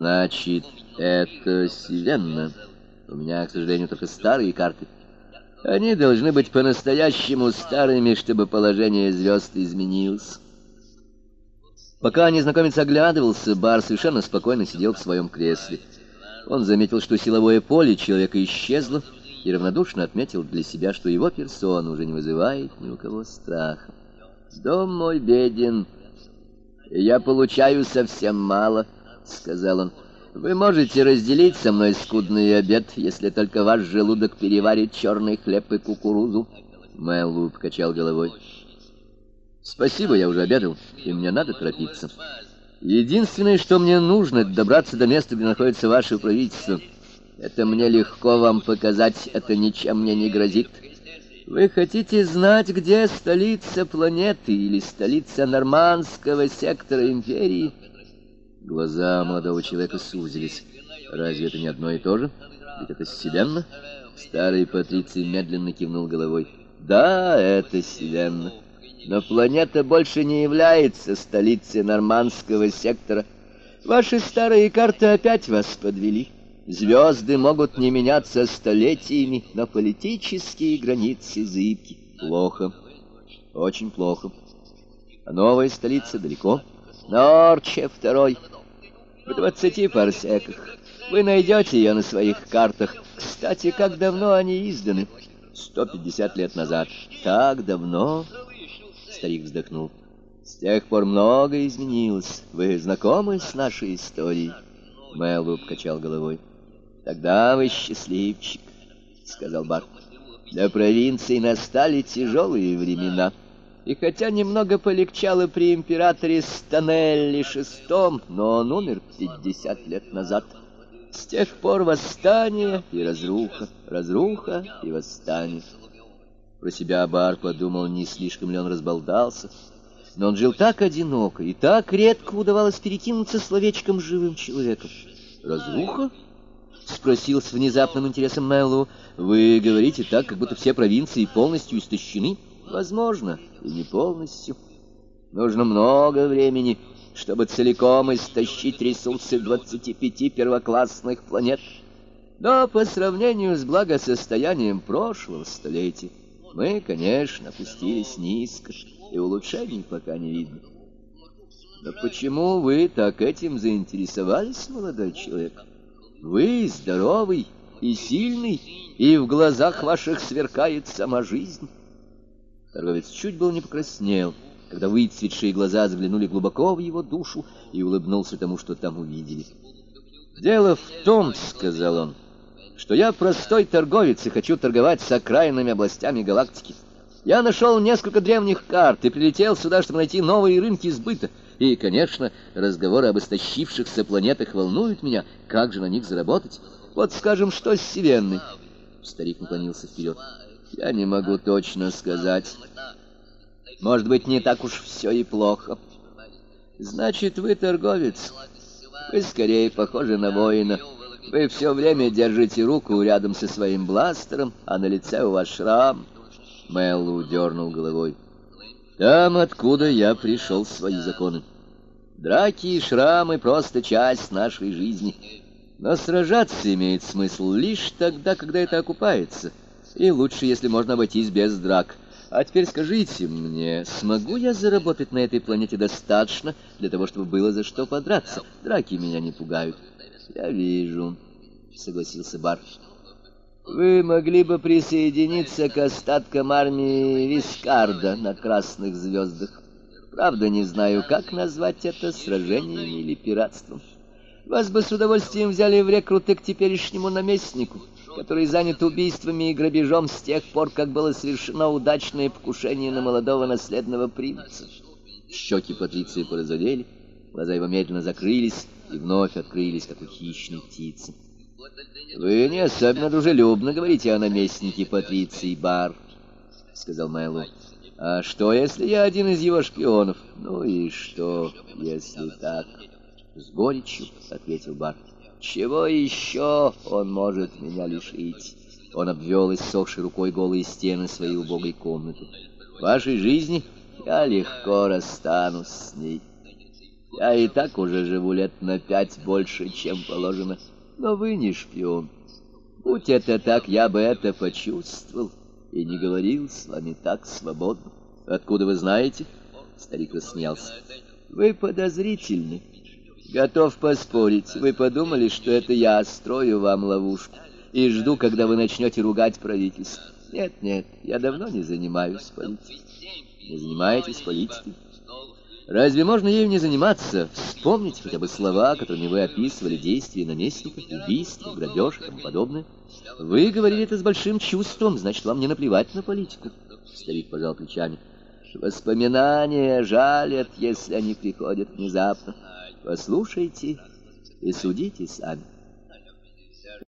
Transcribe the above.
Значит, это Сивенна. У меня, к сожалению, только старые карты. Они должны быть по-настоящему старыми, чтобы положение звезд изменилось. Пока незнакомец оглядывался, Бар совершенно спокойно сидел в своем кресле. Он заметил, что силовое поле человека исчезло, и равнодушно отметил для себя, что его персона уже не вызывает ни у кого страха. «Дом мой беден, и я получаю совсем мало», — сказал он. «Вы можете разделить со мной скудный обед, если только ваш желудок переварит черный хлеб и кукурузу». Мэллоу покачал головой. «Спасибо, я уже обедал, и мне надо торопиться. Единственное, что мне нужно, это добраться до места, где находится ваше правительство. Это мне легко вам показать, это ничем мне не грозит». Вы хотите знать, где столица планеты или столица нормандского сектора империи? Глаза молодого человека сузились. Разве это не одно и то же? Ведь это Вселенная? Старый Патриций медленно кивнул головой. Да, это Вселенная. Но планета больше не является столицей нормандского сектора. Ваши старые карты опять вас подвели. Звезды могут не меняться столетиями, но политические границы зыбки. Плохо. Очень плохо. А новая столица далеко. Норче второй. В двадцати парсеках. Вы найдете ее на своих картах. Кстати, как давно они изданы? Сто пятьдесят лет назад. Так давно? Старик вздохнул. С тех пор многое изменилось. Вы знакомы с нашей историей? Мэллоу покачал головой. «Тогда вы счастливчик», — сказал Бар. «Для провинции настали тяжелые времена». И хотя немного полегчало при императоре Станелли VI, но он умер пятьдесят лет назад. С тех пор восстание и разруха, разруха и восстание. Про себя Бар подумал, не слишком ли он разболтался. Но он жил так одиноко, и так редко удавалось перекинуться словечком живым человеком. Разруха? — спросил с внезапным интересом Мэллоу. «Вы говорите так, как будто все провинции полностью истощены?» «Возможно, и не полностью. Нужно много времени, чтобы целиком истощить ресурсы 25 первоклассных планет. Но по сравнению с благосостоянием прошлого столетия мы, конечно, опустились низко, и улучшений пока не видно». «Но почему вы так этим заинтересовались, молодой человек?» Вы здоровый и сильный, и в глазах ваших сверкает сама жизнь. Торговец чуть было не покраснел, когда выцветшие глаза заглянули глубоко в его душу и улыбнулся тому, что там увидели. «Дело в том, — сказал он, — что я простой торговец и хочу торговать с окраинными областями галактики. Я нашел несколько древних карт и прилетел сюда, чтобы найти новые рынки сбыта. И, конечно, разговоры об истощившихся планетах волнуют меня. Как же на них заработать? Вот, скажем, что с Вселенной?» Старик наклонился вперед. «Я не могу точно сказать. Может быть, не так уж все и плохо. Значит, вы торговец. Вы скорее похожи на воина. Вы все время держите руку рядом со своим бластером, а на лице у вас шрам». Мэллоу дернул головой. Там, откуда я пришел, свои законы. Драки и шрамы — просто часть нашей жизни. Но сражаться имеет смысл лишь тогда, когда это окупается. И лучше, если можно обойтись без драк. А теперь скажите мне, смогу я заработать на этой планете достаточно для того, чтобы было за что подраться? Драки меня не пугают. Я вижу, — согласился Бар. Вы могли бы присоединиться к остаткам армии Вискарда на Красных Звездах. Правда, не знаю, как назвать это сражением или пиратством. Вас бы с удовольствием взяли в рекруты к теперешнему наместнику, который занят убийствами и грабежом с тех пор, как было совершено удачное покушение на молодого наследного принца. Щеки Патриции порозовели, глаза его медленно закрылись и вновь открылись, как у хищной птицы. «Вы не особенно дружелюбно говорите о наместнике Патриции Бар», — сказал Мэллоу. «А что, если я один из его шпионов?» «Ну и что, если так?» «С горечью», — ответил Бар. «Чего еще он может меня лишить?» Он обвел иссохшей рукой голые стены своей убогой комнаты. «В вашей жизни я легко расстанусь с ней». Я и так уже живу лет на пять больше, чем положено. Но вы не шпион. Будь это так, я бы это почувствовал и не говорил с вами так свободно. Откуда вы знаете? Старик рассмеялся. Вы подозрительны. Готов поспорить, вы подумали, что это я строю вам ловушку и жду, когда вы начнете ругать правительство. Нет, нет, я давно не занимаюсь политикой. Не занимаетесь политикой? Разве можно ею не заниматься? Вспомните хотя бы слова, которыми вы описывали действия наместников, убийства, грабеж и тому подобное. Вы говорили это с большим чувством, значит, вам не наплевать на политику. Старик пожал плечами. Воспоминания жалят, если они приходят внезапно. Послушайте и судите сами.